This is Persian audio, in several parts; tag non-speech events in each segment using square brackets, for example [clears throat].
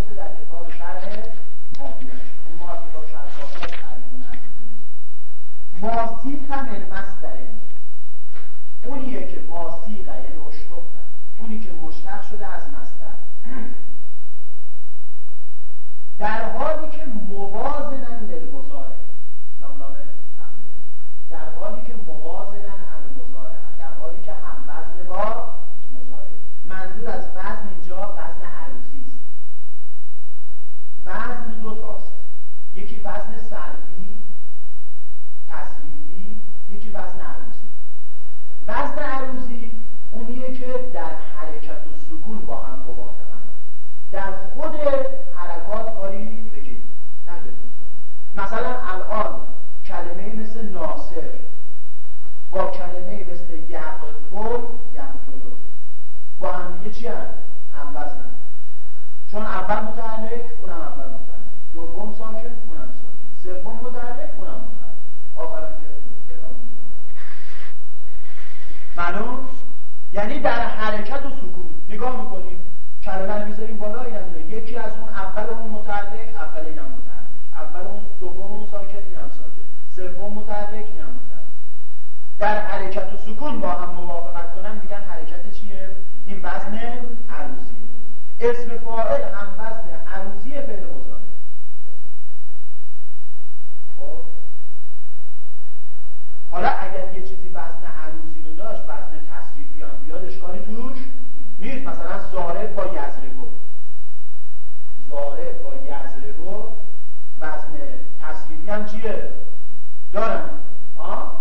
گفته در کتاب شرح کافیه اون ما کتاب شرح کافیه تعریف ماسیق هم المصدره اونیه که ماسیقه یعنی اشتقه اونی که مشتق شده از مصدر. [clears throat] در حالی که موازنن للمزاره لام لام در حالی که موازنن المزاره در حالی که هم وزن با مزاره منظور از وزن اینجا وزن عروضی است وزن دو تاست یکی وزن صرفی تصریفی یکی وزن عروضی وزن عروضی اونیه که در حرکت و سکون با هم موافقن در خود حرکات کاری بگید نداریم مثلا الان کلمه مثل ناصر با کلمه مثل یقتل یقتلو با هم دیگه چی هم؟ هم وزن چون اول متعلق اونم اول متعلق. دوم ساکن اونم ساکن سوم متعلق اونم متعلق. آخرم که معلوم؟ یعنی در حرکت و سکون نگاه می‌کنیم. کلمه رو می‌ذاریم بالا اینم یکی از اون اول اون متعلق اول اینم متعلق اول اون دوم اون ساکن اینم ساکن متعلق اینم متعلق در حرکت و سکون با هم موافقت کنن میگن حرکت چیه؟ این وزن عروضیه. اسم فاعل هم وزن عروضی فعل مضارع. خب؟ حالا اگر یه چیزی وزن عروضی رو داشت وزن تصریفی هم بیاد اشکالی توش نیست. مثلا زارب با یزرگو زارب با یزرگو وزن تصریفی هم چیه؟ دارن آه؟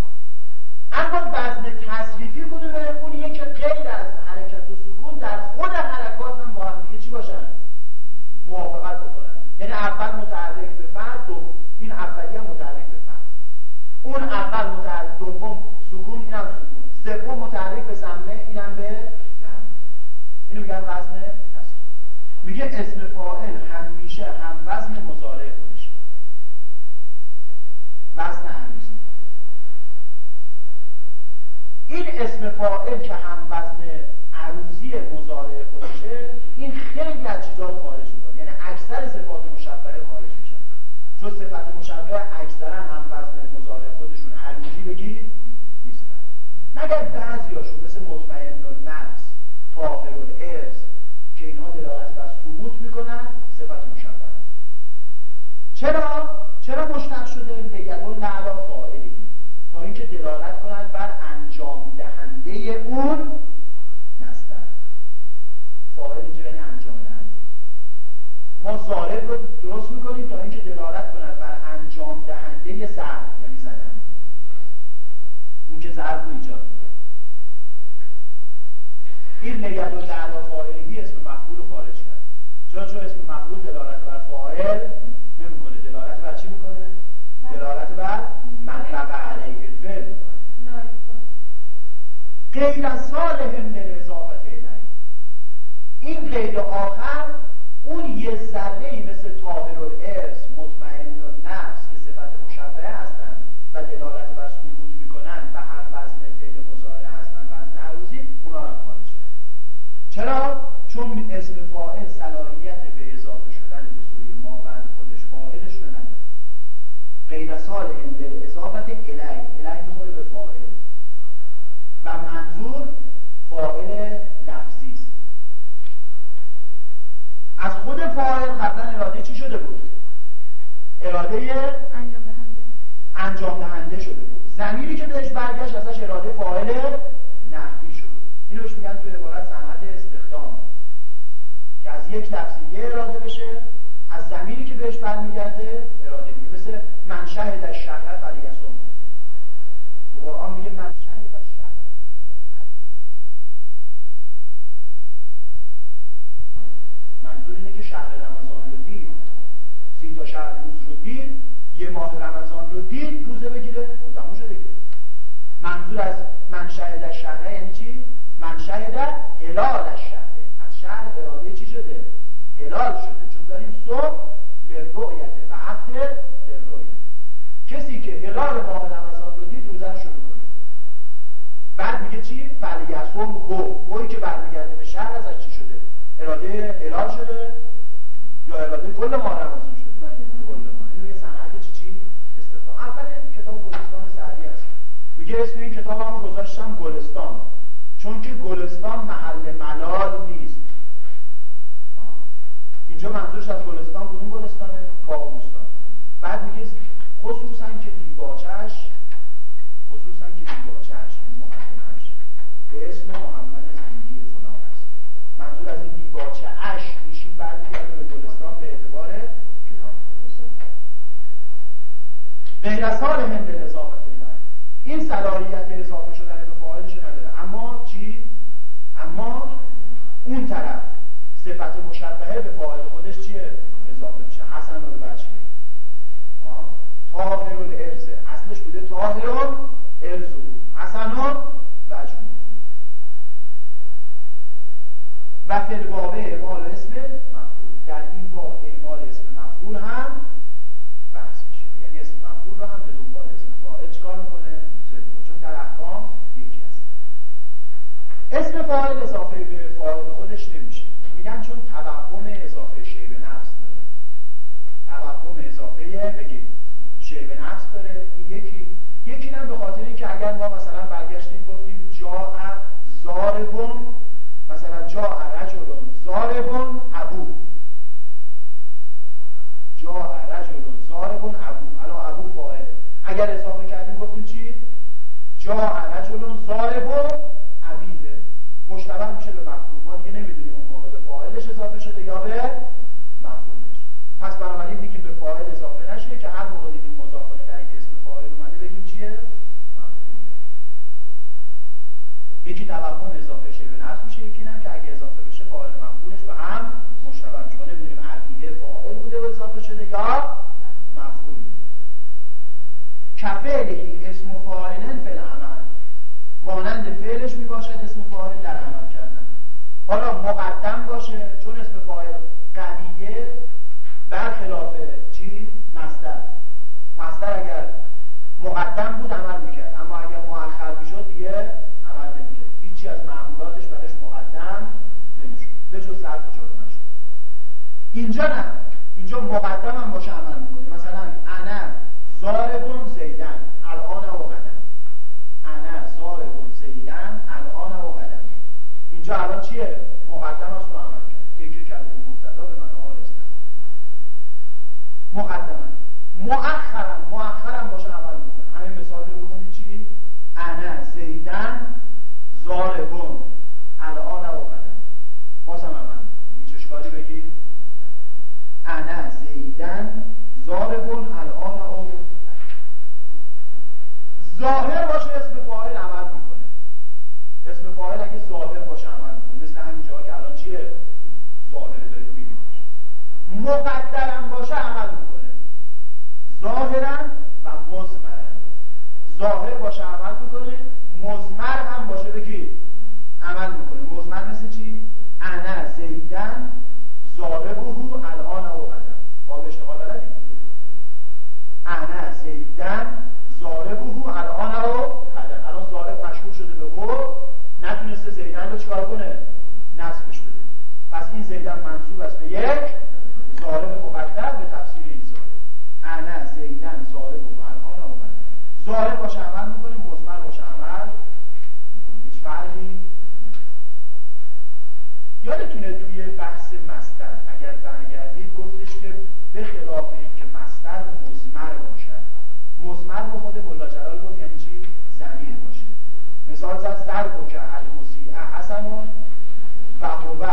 اما وزن تصریفی کدومه؟ اونیه که غیر از حرکت و سکون در خود حرکات هم با هم دیگه چی باشن؟ موافقت بکنن. یعنی اول متعلق به فرد دو این اولی هم متعلق به فرد. اون اول متعلق دوم سکون اینم سکون. سوم متعلق به زمه اینم به اینو میگن وزن تصریف میگه اسم فاعل همیشه هم وزن مضارع خودش وزن همیشه این اسم فاعل که هم وزن عروضی مضارع خودشه این خیلی از چیزات خارج می‌کنه. یعنی اکثر صفات مشبهه خارج میشن چون صفت مشبهه اکثرا هم وزن مضارع خودشون عروضی بگید نیستن. مگر بعضیاشون مثل مطمئن و نفس طاهر الارز که اینها دلالت بر ثبوت می‌کنن صفت مشبهه. چرا؟ چرا مشتق شده؟ لیدل علی فاعلی تا اینکه دلالت کند بر انجام اون مصدر فاعل اینجا یعنی انجام دهنده ما ضارب رو درست می‌کنیم تا اینکه دلالت کند بر انجام دهنده ضرب یعنی زدن. اون که ضرب رو ایجاد این نید و تعلا فاعلی اسم مفعول خارج کرد. چرا؟ چون اسم مفعول دلالت بر فاعل نمی‌کنه دلالت بر چی می‌کنه دلالت بر منطقه علیه الفعل غیر از صالح من اضافت الیه این غیر آخر اون یه ذره مثل طاهر الارث مطمئن نفس که صفت مشبهه هستن و دلالت بر ثبوت می‌کنن و هم وزن فعل مضارع هستن وزن عروضی اونا رو خارج چرا چون اسم فاعل صلاحیت به اضافه شدن به سوی ما بعد خودش فاعلش رو نداره غیر صالح به اضافت الی الی می‌خوره به فاعل و منظور فاعل لفظی است فاعل قبلا اراده چی شده بود؟ اراده انجام دهنده انجام دهنده شده بود. زمینی که بهش برگشت ازش اراده فاعل نحوی شد. اینو بهش میگن تو عبارت صنعت استخدام. که از یک لفظی یه اراده بشه از زمینی که بهش برمیگرده اراده دیگه. مثل من شهد الشهر فلیصم تو قرآن میگه من شهد الشهر یعنی هر کسی منظور اینه که شهر رمضان رو دید سی تا شهر روز رو دید یه ماه رمضان رو دید روزه بگیره اون تموم شده دیگه منظور از من شهد شهره یعنی چی؟ من شهد هلال شهره از شهر اراده چی شده؟ هلال شده چون داریم صبح لرؤیت و عقد لرؤیت کسی که هلال ماه رمضان رو دید روزه رو شروع کنه بعد میگه چی؟ فلیسوم هو هوی که برمیگرده به شهر ازش چی شده؟ اراده هلال شده یا کل ما روازون شده کل ما اینو یه صنعت چی چی استفاده اول کتاب گلستان سعدی است میگه اسم این کتاب هم گذاشتم گلستان. چون که گلستان محل ملال نیست. اینجا منظورش از گلستان کدوم گلستانه؟ باغبوستان بعد میگه خصوصا که دیباچش خصوصا که دیباچش این مقدمش به اسم محمد زنگی فلان است. منظور از این دیباچه اش میشین برمیگرده به گلستان به اعتبار کتاب. غیر از حال هند اضافه این صلاحیت اضافه شدن به فاعلش نداره اما چی؟ اما اون طرف صفت مشبهه به فاعل خودش چیه؟ اضافه میشه. حسن الوجه طاهر الارز اصلش بوده طاهر الارز حسن وجه و فلبابه اعمال اسم مفعول در این باب اعمال اسم مفعول هم بحث میشه یعنی اسم مفعول رو هم به دنبال اسم فاعل چکار می‌کنه چون در احکام یکی هست اسم فاعل اضافه به فاعل خودش نمیشه. میگن چون توهم اضافه شی به نفس داره. توهم اضافه بگید شی به نفس داره. یکی یکی هم به خاطر اینکه اگر ما مثلا برگشتیم گفتیم جا زاربون مثلا جا رجلون زاربون ابو. جا رجلون زاربون ابو. الان ابو فاعل اگر اضافه کردیم گفتیم چی؟ جا رجلون زاربون عبیده مشتبه میشه به مفعول ما دیگه نمی‌دونیم اون موقع به فاعلش اضافه شده یا به مفعولش پس بنابراین میگیم به فاعل اضافه نشه که هر موقع دیدیم مضاف الیه اسم فاعل اومده بگیم چیه مفعول یکی توهم اضافه شه به نفس میشه یکی هم که اگه اضافه بشه فاعل مفعولش به هم مشتبه میشه نمی‌دونیم عبیه فاعل بوده و اضافه شده یا مفعول کفعلی اسم فاعلن فی العمل مانند فعلش می باشد اسم فاعل در عمل کردن حالا مقدم باشه چون اسم فاعل قویه برخلاف چی مصدر مصدر اگر مقدم بود عمل می‌کرد اما اگر مؤخر می‌شد دیگه عمل نمی‌کرد هیچی از معمولاتش برش مقدم نمی‌شد به جز ظرف جار نشد اینجا نه اینجا مقدم هم باشه عمل می‌کنه مثلا انا ضاربون زیدن. الان و قدم انا ضاربون زیدن. الان و قدم اینجا الان چیه؟ مقدم است رو عمل کرد. که مبتدا به معنی حال است. مقدما. مؤخرا مؤخرا باشه عمل می‌کنه همین مثال رو بکنید چی؟ انا زیدن ضاربون الان و قدم بازم عمل هیچ اشکالی بگید انا زیدن ضاربون الان و ظاهر باشه اسم فاعل عمل می‌کنه. اسم فاعل اگه ظاهر باشه عمل می‌کنه. مثل همین جا که الان چیه؟ ظاهر دارید می‌بینید مقدرم باشه عمل می‌کنه. ظاهرا و مزمرن ظاهر باشه عمل می‌کنه مزمر هم باشه بگید عمل می‌کنه. مزمر مثل چی؟ انا زیدن ضاربه الان و قدم باب اشتغال بلدی انا زیدن ضاربه الان و قدم الان ضارب مشهور شده به هو نتونسته زیدن رو چکار کنه نصبش بده پس این زیدن منصوب است به یک ضارب مقدر به تفسیر این ضارب انا زیدن ضارب و الان قدم ضارب باشه عمل می‌کنه مزمر باشه عمل. هیچ فرقی یادتونه توی بحث مستر اگر برگردید گفتش که به خلاف اینکه مستر مزمر باشد. مزمر رو خود ملا جلال گفت یعنی چی؟ زمیر باشه. مثال زد ضرب که المسیع حسن و هو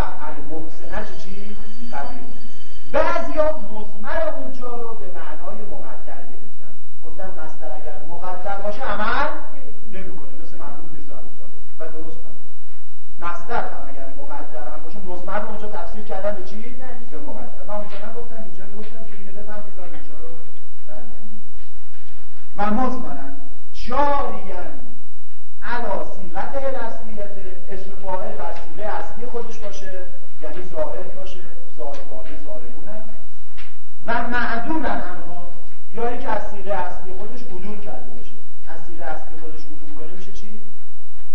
بعضیا مزمر اونجا رو به معنای مقدر گرفتن. گفتن مستر اگر مقدر باشه عمل نمی‌کنه. مثل مرحوم میرزا و درست هم. مستر هم اگر مقدر هم باشه مزمر رو اونجا تفسیر کردن به چی؟ به مقدر. من اونجا نگفتم اینجا گفتم که اینو بفهمید و اینجا رو برگردید. و مزمرن جارین علا سیغت الاصلیت اسم فاعل بر سیغه اصلی خودش باشه یعنی ظاهر و معدولن انها یا اینکه از سیغه اصلی خودش عدول کرده باشه. از سیغه اصلی خودش عدول کنه میشه چی؟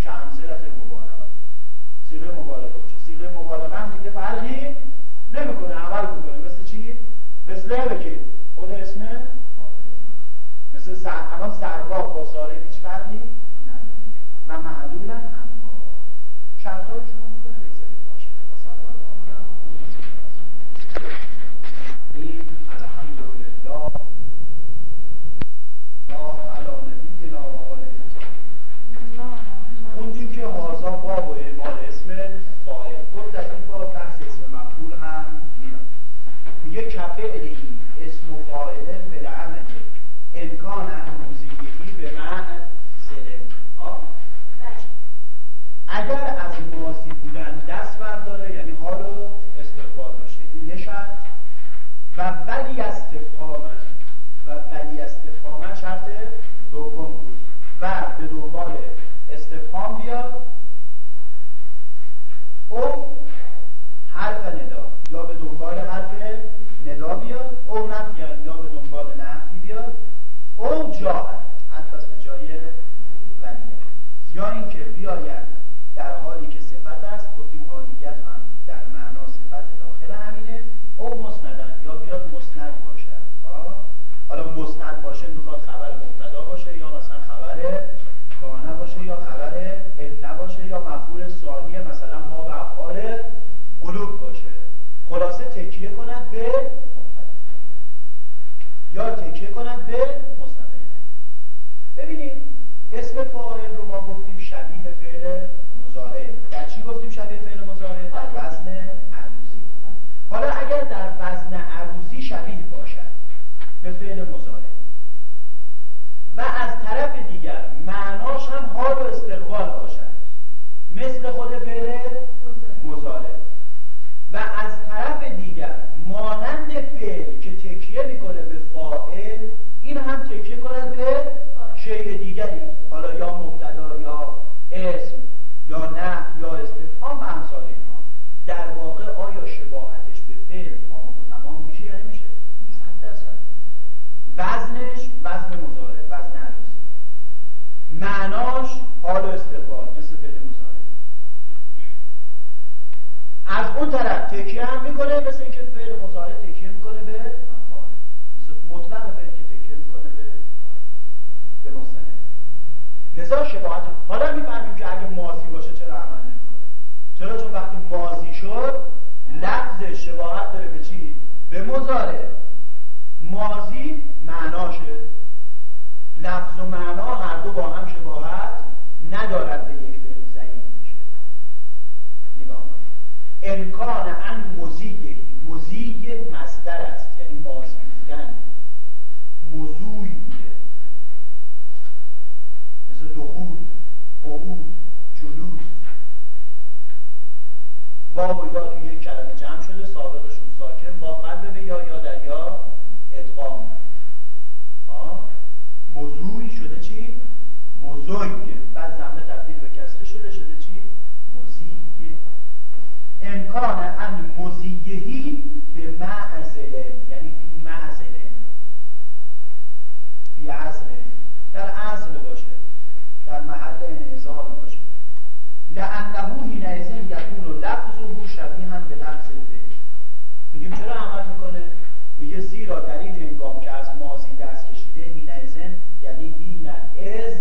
که امثلت مبالغه. سیغه مبالغه باشه. سیغه مبالغه هم میگه فرقی نمی‌کنه عمل می‌کنه. مثل چی؟ تکیه ولی استفهام و ولی استفهام شرط دوم بود. و به دنبال استفهام بیاد و از طرف دیگر معناش هم حال و استقبال باشد مثل خود فعل مضارع و از طرف دیگر مانند فعل که تکیه می‌کنه به فاعل این هم تکیه کند به شیء دیگری حالا یا مبتدا یا اسم یا نه یا استفهام و امثال اینها در واقع آیا شباهتش به فعل تمام و تمام میشه یا نمیشه صد درصد وزنش وزن مضارع وزن عروضی معناش حال و استقبال مثل فعل مضارع از اون طرف تکیه هم می‌کنه مثل اینکه فعل مضارع تکیه می‌کنه به مثل مطلق فعل که تکیه می‌کنه به به مستند لذا شباهت حالا می‌فهمیم که اگه ماضی باشه چرا عمل نمی‌کنه چرا چون وقتی ماضی شد لفظ شباهت داره به چی به مضارع ماضی معناشه لفظ و معنا هر دو با هم شباهت ندارد به یک فعل ضعیف میشه نگاه امکان ان مزیه مزی مصدر است یعنی ماضی بودن موضوعی بوده مثل دخول قعود جلوس واو و یا توی یک کلمه جمع شده سابقشون ساکن با قلب به یا یا در یا ادغام موضوعی شده چی؟ موضوعی بعد زمه تبدیل به کسره شده شده چی؟ موزیه امکان ان موزیهی به معزله یعنی فی معزله فی عزله در عزل باشه در محل انعزال باشه لعنه حینئذ یکون لفظه شبیها به لفظ الفعل میگیم چرا عمل می‌کنه؟ میگه زیرا در این هنگام که از ماضی دست کشیده حینئذ یعنی هین از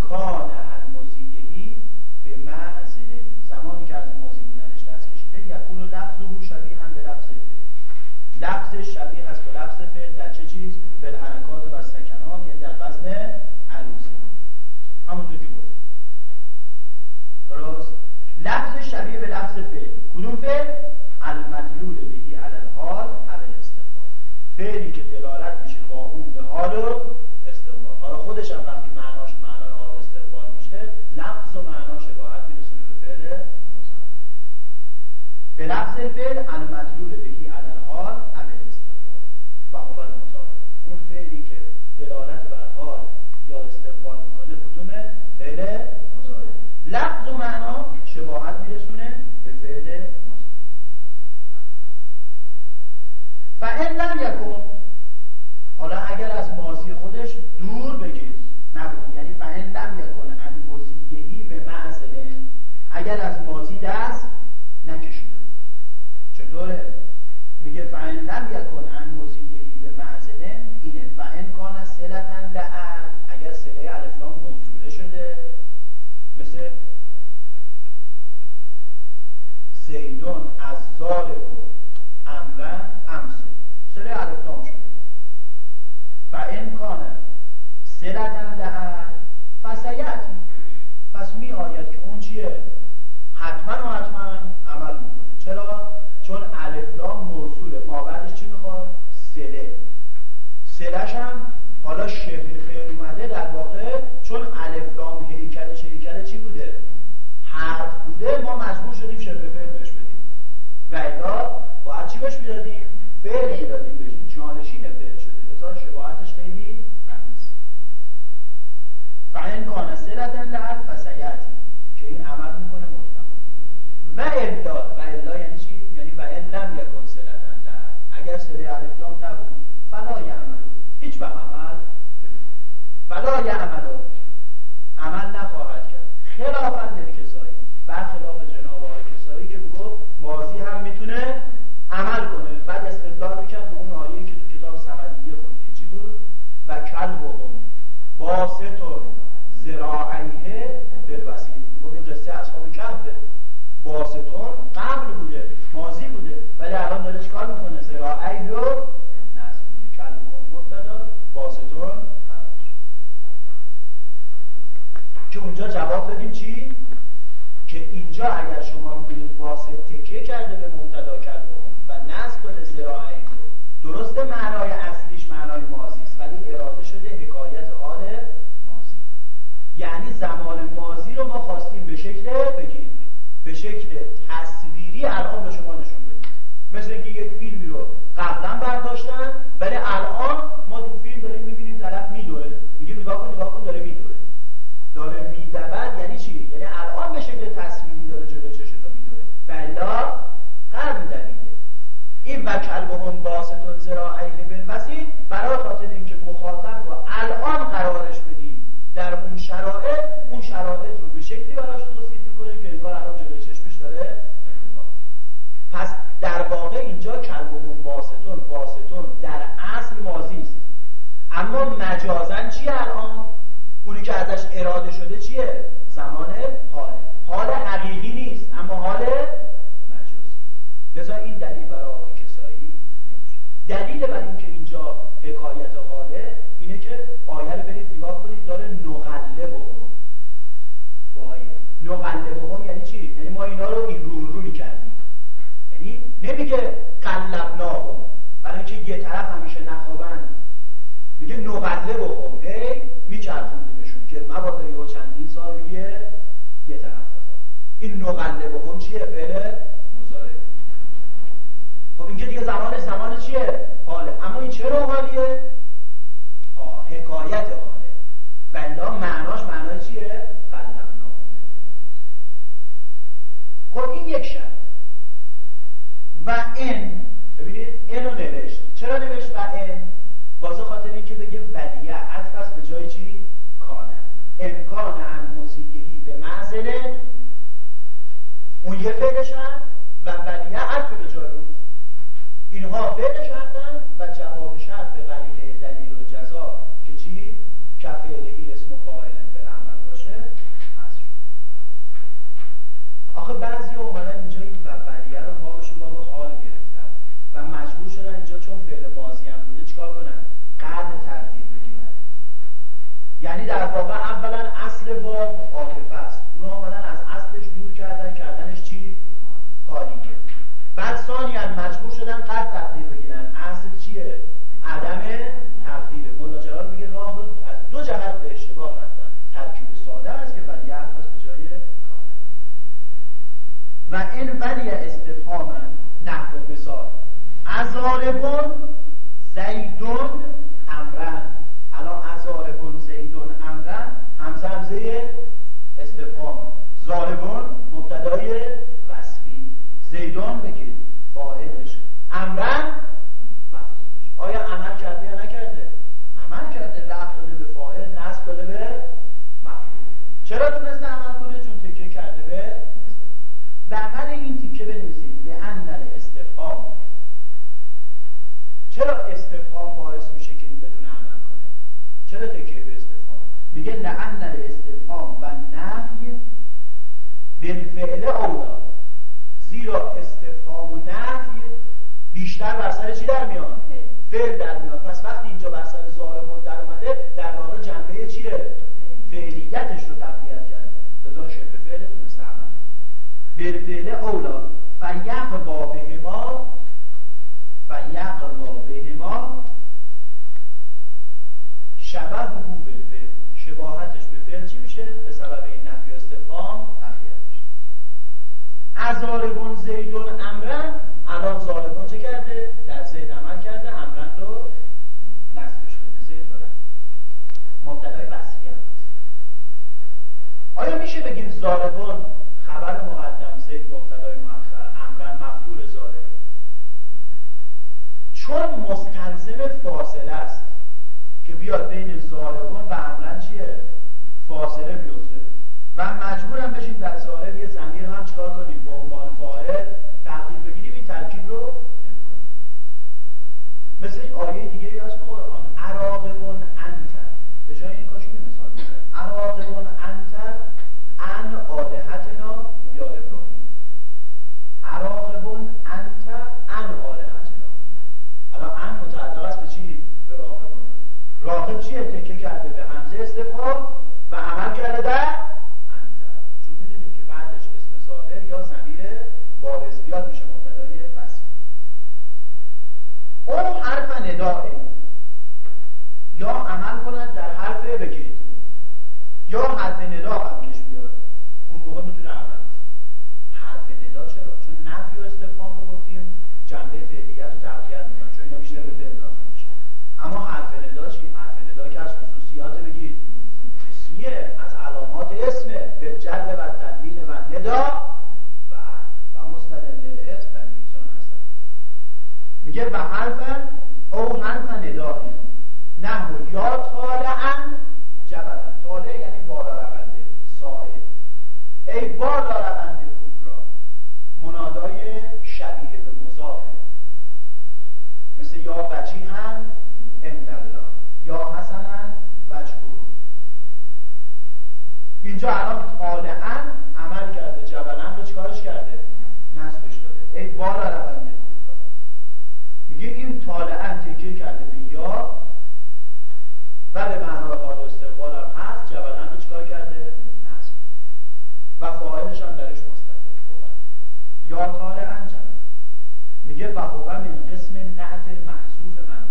کان المزیهی به معزله زمانی که از ماضی بودنش دست کشیده یکون لفظه شبیها به لفظ الفعل لفظ شبیه است به لفظ فعل در چه چیز؟ به حرکات و سکنات یعنی در وزن عروضی همونطور که گفت درست لفظ شبیه به لفظ فعل. کدوم فعل؟ المدلول بهی علی الحال او استقبال فعلی که دلالت میشه با اون به حال و استقبال حالا خودش هم وقتی معناش معنای حال استقبال میشه لفظ و معنا شباهت میرسونه به فعل به لفظ فعل المدلول بهی علی الحال او استقبال و هو المضارع اون فعلی که دلالت بر حال یا استقبال می‌کنه کدومه؟ فعل لفظ و معنا شباهت میرسونه به فعل و این لم یکن حالا اگر از ماضی خودش دور بگیر. نبود. یعنی فعن لم یکن ان مزیهی به معزله اگر از ماضی دست نکشیده چطوره؟ میگه فعن لم یکن ان مزیهی به معزله اینه فعن کان سلتن لعن اگر سله الفلام موصوله شده مثل زیدون از ذالک امرن امسه سله الفلام شده و امکانه سلتن لعن فسیعتی پس می آید که اون چیه؟ حتما و حتما عمل می‌کنه. چرا؟ چون الفلام موصوله ما بعدش چی می‌خواد؟ سله سلش هم حالا شبه فعل اومده در واقع چون الف لام هیکلش هیکل چی بوده؟ حرف بوده. ما مجبور شدیم شبه فعل بهش بدیم. و الا باید چی بهش می‌دادیم؟ فعل می‌دادیم. به عمل فلا عملو، عمل نخواهد کرد. خلافا للکسایی برخلاف جناب آقای کسایی که می‌گفت ماضی هم می‌تونه عمل کنه. بعد استدلال می‌کرد به اون آیه که تو کتاب سمدیه خوندی چی بود؟ و کل و باستون زراعیه بالوسیل گفت این قصه اصحاب کهفه باستون قبل بوده ماضی بوده. ولی الان داره اگر شما می‌بینید واسه تکیه کرده به مبتدا کرد و نصب کنه زراعه رو درسته معنای اصلیش معنای ماضی است ولی اراده شده حکایت حال ماضی. یعنی زمان ماضی رو ما خواستیم به شکل بگید به شکل تصویری الان به شما نشون بدیم. مثل اینکه یک فیلمی رو قبلا برداشتن ولی الان ما تو فیلم داریم می‌بینیم طرف میدوه میگیم نگاه کن نگاه کن داره میدوه داره میدود یعنی چی یعنی الان به شکل تصویری داره جلوی چشم رو میدوه بلا قرن دلیله این کلبهم باستون زراعیه بالوسیل برای خاطر اینکه مخاطب رو الان قرارش بدیم در اون شرایط اون شرایط رو به شکلی براش توصیف می‌کنه که انگار الان جلوی چشمش داره. پس در واقع اینجا کلبهم باستون باستون در اصل ماضی است. اما مجازن چیه الان؟ اونی که ازش اراده شده چیه؟ زمان حاله. حال حقیقی نیست اما حال مجازی لذا این دلیل برای آقای کسایی نمیشه دلیل بر اینکه اینجا حکایت حاله که آیه رو برید نگاه کنید داره نقله بهم تو آیه نقله بهم یعنی چی؟ یعنی ما اینا رو این رو رو می‌کردیم. یعنی نمیگه قلبناهم. برای اینکه یه طرف همیشه نخوابن. میگه نقله بهم هی میچرخوندیمشون که مبادا یه چندین سال روی یه طرف این نقله بهم چیه؟ فعل مزاره خب اینکه دیگه زمان زمان چیه؟ حاله. اما این چرا حالیه حکایت حاله بلا معناش معنای چیه قلبناهم خب این یک شرط و ان ببینید ان رو نوشت. چرا نوشت و ان واسه خاطر اینکه بگه ولیه عطف است به جای چی؟ کانه. امکان ان موسیقی به معزل اون یه فعلشن و ولیه عطف به جای اون. اینها فعل شرطن و جواب شرط به قرینه دلیل و جزا که چی کفعلهی اسم فاعل فعل عمل باشه هست آخه بعضی اومدن اینجا این ولیه رو بابش رو باب حال گرفتن و مجبور شدن اینجا چون فعل ماضی هم بوده چیکار کنن قرد تردید بگیرن در واقع اولا اصل باب عاطفه است اونا آمدن از اصلش دور کردن کردنش چی حالیه بعد ثانیا مجبور شدن قرد تقدیر بگیرن اصل چیه عدم تقدیره ملا جلال میگه راه رو از دو جهت به اشتباه رفتن ترکیب ساده است که ولی حرف به جای کامل و این ولی استفهامن نحو مثال ازاربون زیدون امرن الان ازاربون زیدون امرن همزه همزه استفهام زاربون مبتدای وصفی زیدون بگید فاعلش امرن آیا عمل کرده یا نکرده عمل کرده رفت داده به فاعل نصب داده به مفعول چرا تونسته عمل کنه چون تکیه کرده به بغل این تیکه بنویسید لعن استفهام چرا استفهام باعث میشه که این بدون عمل کنه چرا تکیه به استفهام میگه لعن استفهام و نفی بالفعل اولا زیرا استفهام و نفی بیشتر بر سر چی در میان فعل در میاد پس وقتی اینجا بر سر ظالمون در اومده در واقع جنبه چیه فعلیتش رو تقویت کرده لذا شبه فعل تونسته عمل بالفعل اولا فیقوا بهما فیقوا بهما شبه بو بالفعل شباهتش به فعل چی میشه؟ به سبب این نفی و استفهام تقویت میشه ازاربون زیدون امرن الان ظالمون چه کرده؟ در زید عمل کرده امرن رو نصبش کرده زید رو مبتدای وصفی هم آیا ظالمون خبر مقدم زید مبتدای مؤخر امرن مفعول ظالم چون مستلزم فاصله است که بیاد بین ظالمون و امرن چیه؟ فاصله انت چون می‌دونیم که بعدش اسم ظاهر یا ضمیر بارز بیاد میشه مبتدای وصل او حرف نداء. یا عمل کند در حرف بگید. یا حرف هر و تدلیل و ندا و و مستد للعز و میزون هستن میگه و حرف او حرف نداهی. نه یا طالعا جبلا طالع یعنی بالا رونده ساید. ای بالا رونده کوه منادای شبیه به مضافه مثل یا بچی هم الله یا حسنا وجبور اینجا الان خالعا عمل کرده جبلن رو چکارش کرده؟ نصبش داده. ای بار رونده میگه این طالعا تکیه کرده به یا و به معنا حال استقبال هم هست جبلن رو چکار کرده؟ نصب. و فاعلش هم درش مستقل خوبه یا طالعا جبل. میگه و هو من قسم نعت محذوف من.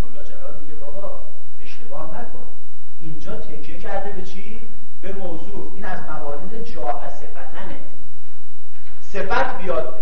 مولا جلال میگه بابا اشتباه نکن. اینجا تکیه کرده به چی؟ به موضوع. باعث صفتنه صفت بیاد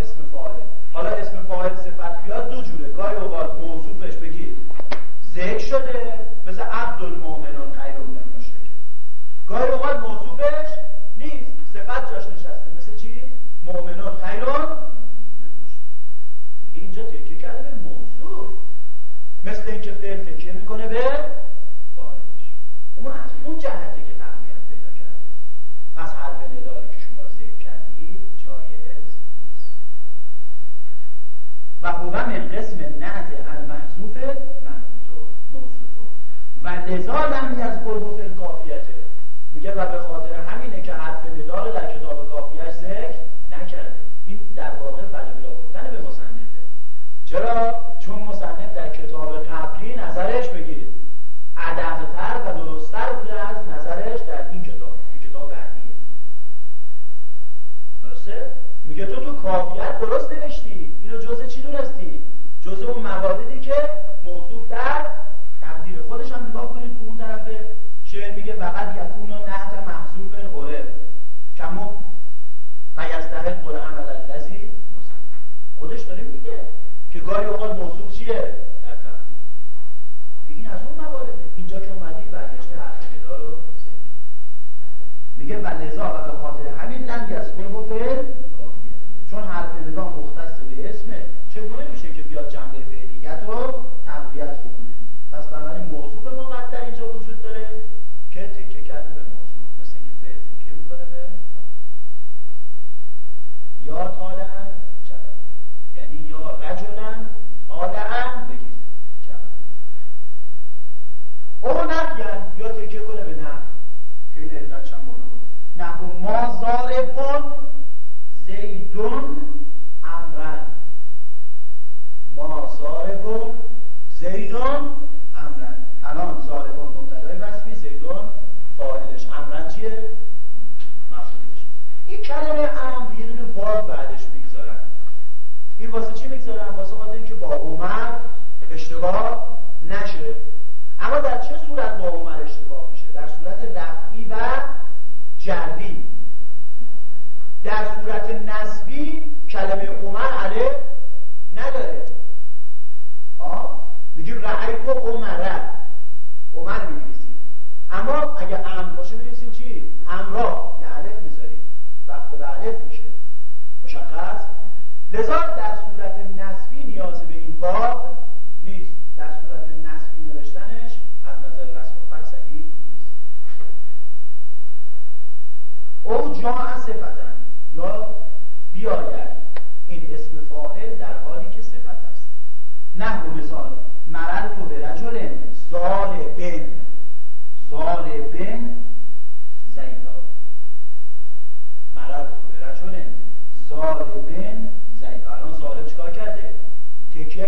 لذا در صورت نسبی نیاز به این باب نیست. در صورت نسبی نوشتنش از نظر رسم و صحیح نیست. او جا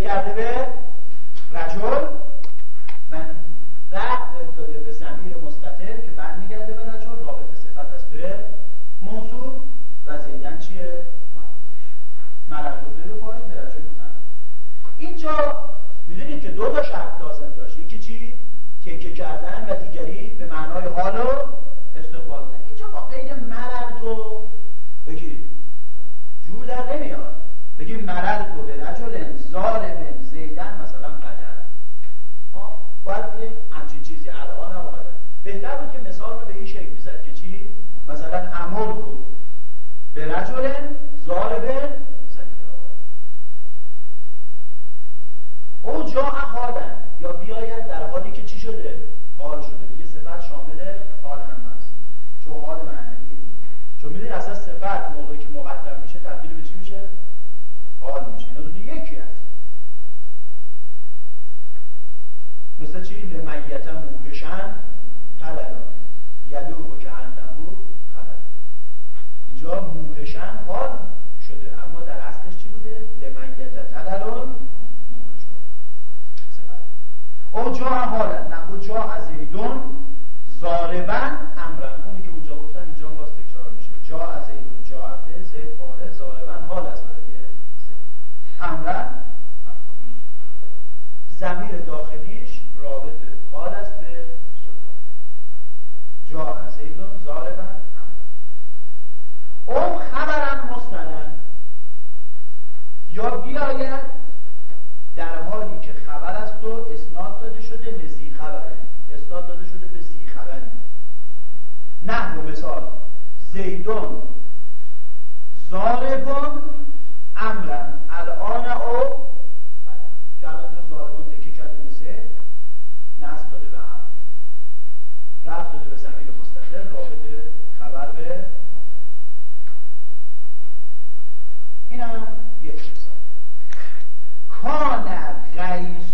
کرده به رجل و رد داده به زمیر مستطر که برمیگرده به رجل رابطه صفت است به موصول و زیدن چیه؟ مرد رو به پایین به رجل متعلق اینجا می‌دونید که دو تا شرط لازم داشت یکی چی؟ تکه کردن و دیگری به معنای حال و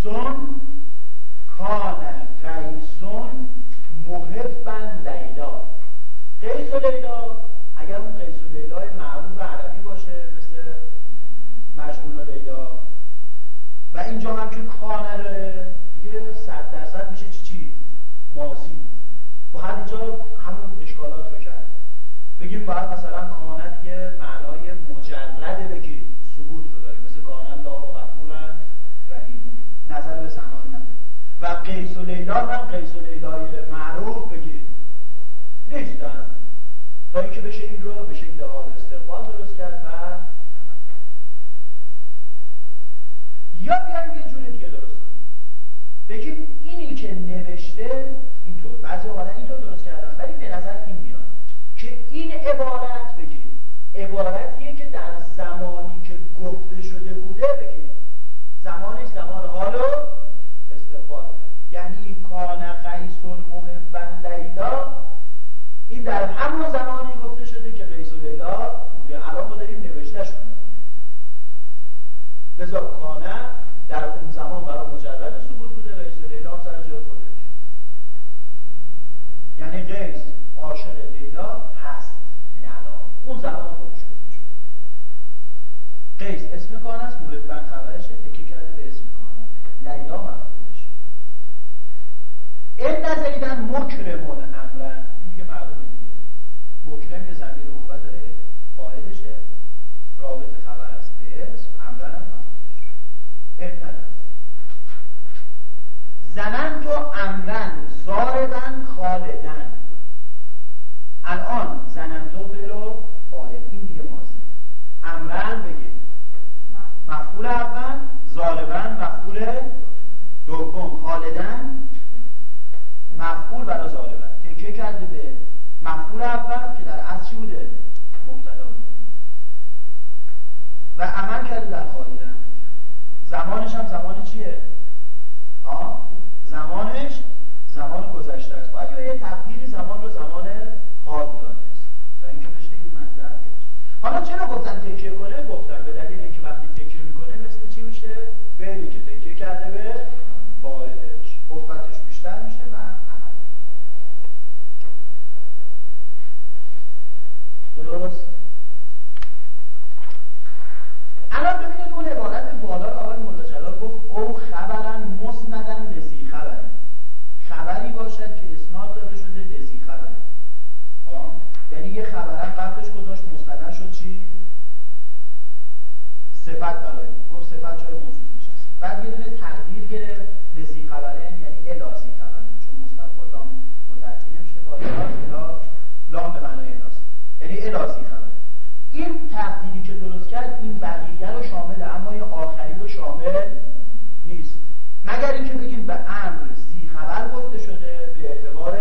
غیسون کان غیسون محبن لیلا. قیس و لیلا اگر اون قیس و لیلای معروف عربی باشه مثل مجنون و لیلا. و اینجا هم که کانه داره دیگه صد درصد میشه چی چی؟ مازی باید اینجا همون اشکالات رو کرد. بگیم باید مثلا کانه دیگه معنای مجرد بگی ثبوت رو داره مثل کانه الله و غفورن رحیم نظر به زمان نداره قیس و لیلا هم قیس و لیلای معروف بگید نیستن. تا اینکه بشه این رو به شکل حال استقبال درست کرد و یا بیایم یه جور دیگه درست کنیم. بگیم اینی که نوشته اینطور. بعضی اومدن اینطور درست کردن ولی به نظر این میاد که این عبارت بگید عبارتیه که در زمانی که گفته شده بوده بگید زمانش زمان حال و استقبال بوده یعنی این کان قیس محبن این در همون زمانی گفته شده که قیس و لیلا بوده. الان ما داریم نوشتهش لذا کانه در اون زمان برای مجرد ثبوت بوده. قیس و لیلا سر جای خودش. یعنی قیس عاشق لیلا هست. یعنی الان. اون زمان خودش گفته شده. قیس اسم کانه است. محبن خبرشه تکی کرده به اسم کانه لیلا مفهومش این نظریدن مکرمون امرن دیگه معلومه دیگه مکرم یه زمین قوت داره فاعلشه رابط خبر است به اسم امرن هم این نداره زنن تو امرن زاربن خالدن الان زنن تو فلو فاعل این دیگه ماضی امرن بگید مفعول اول زاربن مفعول دوم خالدن مفعول برای زاربن تکیه کرده به؟ مفعول اول که در اصل چی بوده؟ مبتدا و عمل کرده در خالدن زمانش هم زمان چیه؟ زمانش زمان گذشته است باید یه تبدیلی زمان رو زمان حال دانست تا اینکه بشه این مطلب حالا چرا گفتن تکیه کنه؟ گفتن به دلیل اینکه وقتی تکیه می‌کنه مثل چی میشه؟ فعلی که تکیه کرده به فاعلش قوتش بیشتر میشه و درست؟ الان ببینید اون عبارت بالا رو آقای ملا جلال گفت او خبرن مسندن لذی خبره خبری باشد که اسناد داده شده لذی خبره یعنی یه خبرن قبلش گذاشت مسندن شد چی صفت برای گفت صفت جای موضوع میشه بعد یه دونه تقدیر گرفت لذی خبره یعنی الازی خبره چون مسند با لام متعدی نمیشه با الاز لام به معنای الاز یعنی الازی خبره این تقدیری که درست کرد این بقیه رو شامل اما این آخری رو شامل نیست مگر اینکه بگیم به امر زی خبر گفته شده به اعتبار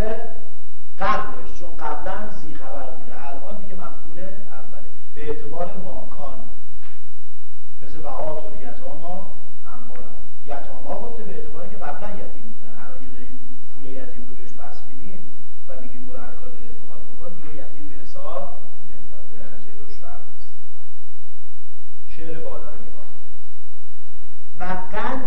قبلش چون قبلا زی خبر بوده الان دیگه مفعول اوله به اعتبار ماکان مثل و آتور یتاما اموال یتاما گفته به اعتبار که قبلا یتیم بودن الان که داریم پول یتیم رو بهش پس میدیم و میگیم برو هر کار دلت بخواد بکن دیگه یتیم به حساب نمیاد به درجه رشد و شعر بالا رو نگاه و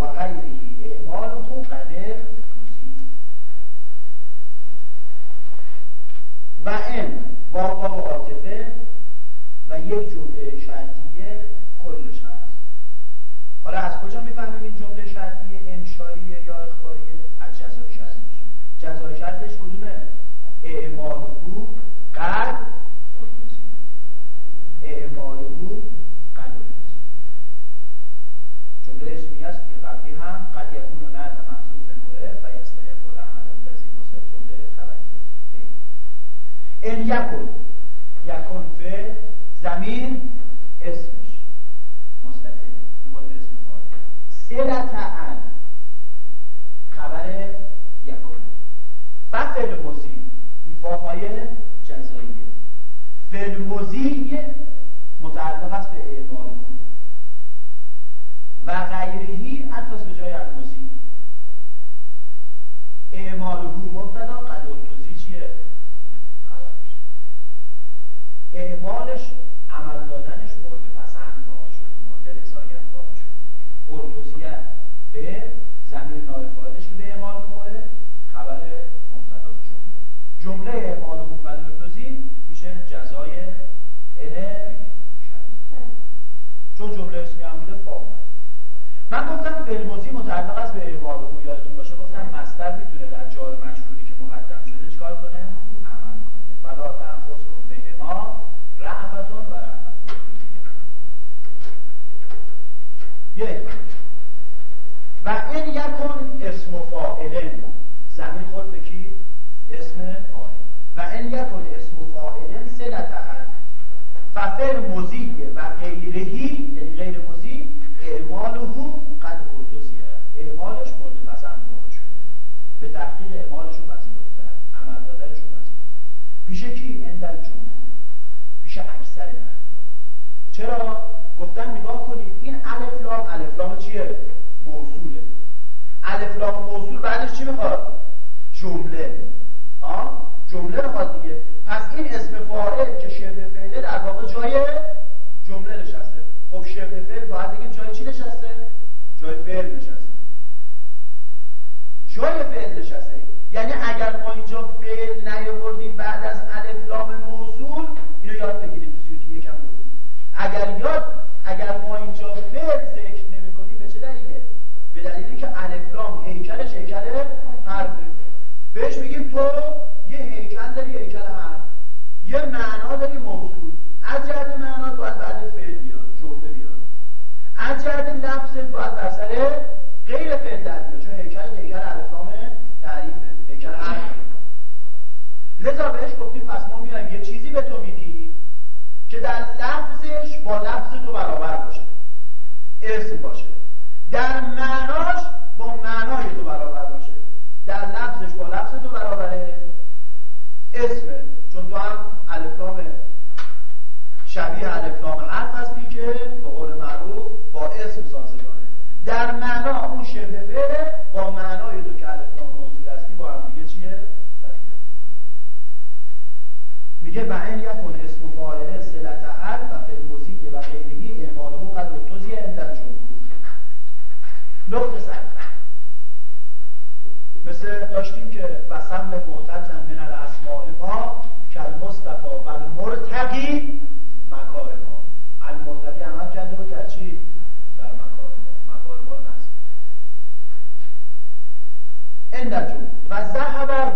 و غیره. اعماله قدر و ان با باب و یک جمله شرطیه کلش هست حالا از کجا می‌فهمیم این جمله شرطیه؟ انشاییه یا اخباریه؟ از جزای شرطش. جزای شرطش کدومه؟ اعماله قدر یکن. یکن به زمین اسمش. مستطیل اسم گفتن نگاه کنید این الف لام الف لام چیه؟ موصوله. الف لام موصول بعدش چی می‌خواد؟ جمله. ها جمله می‌خواد دیگه. پس این اسم فاعل که شبه فعله در واقع جای جمله نشسته. خب شبه فعل باید بگیم جای چی نشسته؟ جای فعل نشسته. جای فعل نشسته. یعنی اگر ما اینجا فعل نیاوردیم بعد از الف لام موصول اینو یاد بگیرید تو سیوتی یکم بود اگر یاد اگر ما اینجا فعل ذکر نمی به چه دلیله؟ به دلیلی که الف لام هیکلش هیکل حرفه بهش میگیم تو یه هیکل داری هیکل حرف. یه معنا داری موصول از جهت معنا باید بعد فعل بیاد جمله بیاد. از جهت لفظ باید بر سر غیر فعل در بیاد چون هیکل هیکل الفلام تعریفه. هیکل حرف. لذا بهش گفتیم پس ما میایم یه چیزی به تو میدیم که در لفظش با لفظ تو برابر باشه. اسم باشه. در معناش با معنای تو برابر باشه. در لفظش با لفظ تو برابره. اسمه. چون تو هم الفلام شبیه الفلام حرف هستی که به قول معروف با اسم سازگاره. در معنا اون شبه فعله با معنای تو که الفلام موضوع هستی با هم دیگه چیه؟ میگه و این یکن اسم فاعله سلت حرف و فی و غیرهی اعماله قد ارتضی عند الجمهور نقطه سر مثل داشتیم وسم معتل من الاسماء ما کل مصطفى و المرتقی مکار ما. المرتقی عمل کرده بود در چی؟ در مکار ما. مکار ما نصب اندر و ذهب